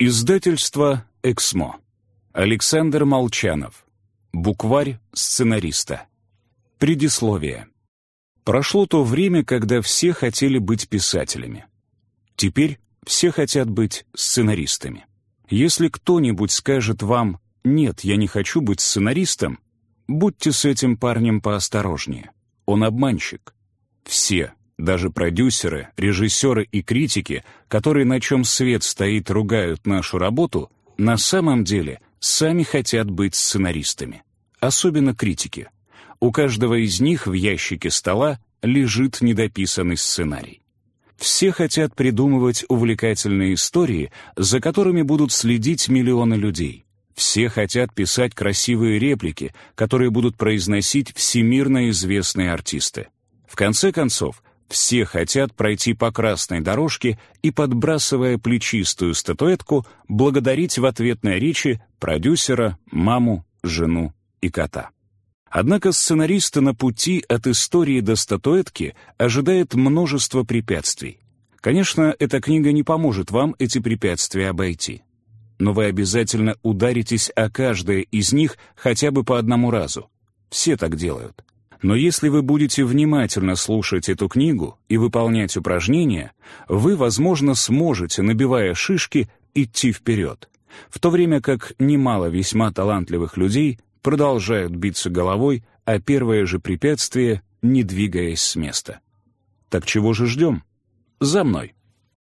Издательство «Эксмо». Александр Молчанов. Букварь сценариста. Предисловие. Прошло то время, когда все хотели быть писателями. Теперь все хотят быть сценаристами. Если кто-нибудь скажет вам «нет, я не хочу быть сценаристом», будьте с этим парнем поосторожнее. Он обманщик. Все, даже продюсеры, режиссеры и критики, которые на чем свет стоит ругают нашу работу, на самом деле сами хотят быть сценаристами. Особенно критики. У каждого из них в ящике стола лежит недописанный сценарий. Все хотят придумывать увлекательные истории, за которыми будут следить миллионы людей. Все хотят писать красивые реплики, которые будут произносить всемирно известные артисты. В конце концов, все хотят пройти по красной дорожке и, подбрасывая плечистую статуэтку, благодарить в ответной речи продюсера, маму, жену и кота. Однако сценариста на пути от истории до статуэтки ожидает множество препятствий. Конечно, эта книга не поможет вам эти препятствия обойти. Но вы обязательно ударитесь о каждое из них хотя бы по одному разу. Все так делают. Но если вы будете внимательно слушать эту книгу и выполнять упражнения, вы, возможно, сможете, набивая шишки, идти вперед, в то время как немало весьма талантливых людей продолжают биться головой о первое же препятствие, не двигаясь с места. Так чего же ждем? За мной!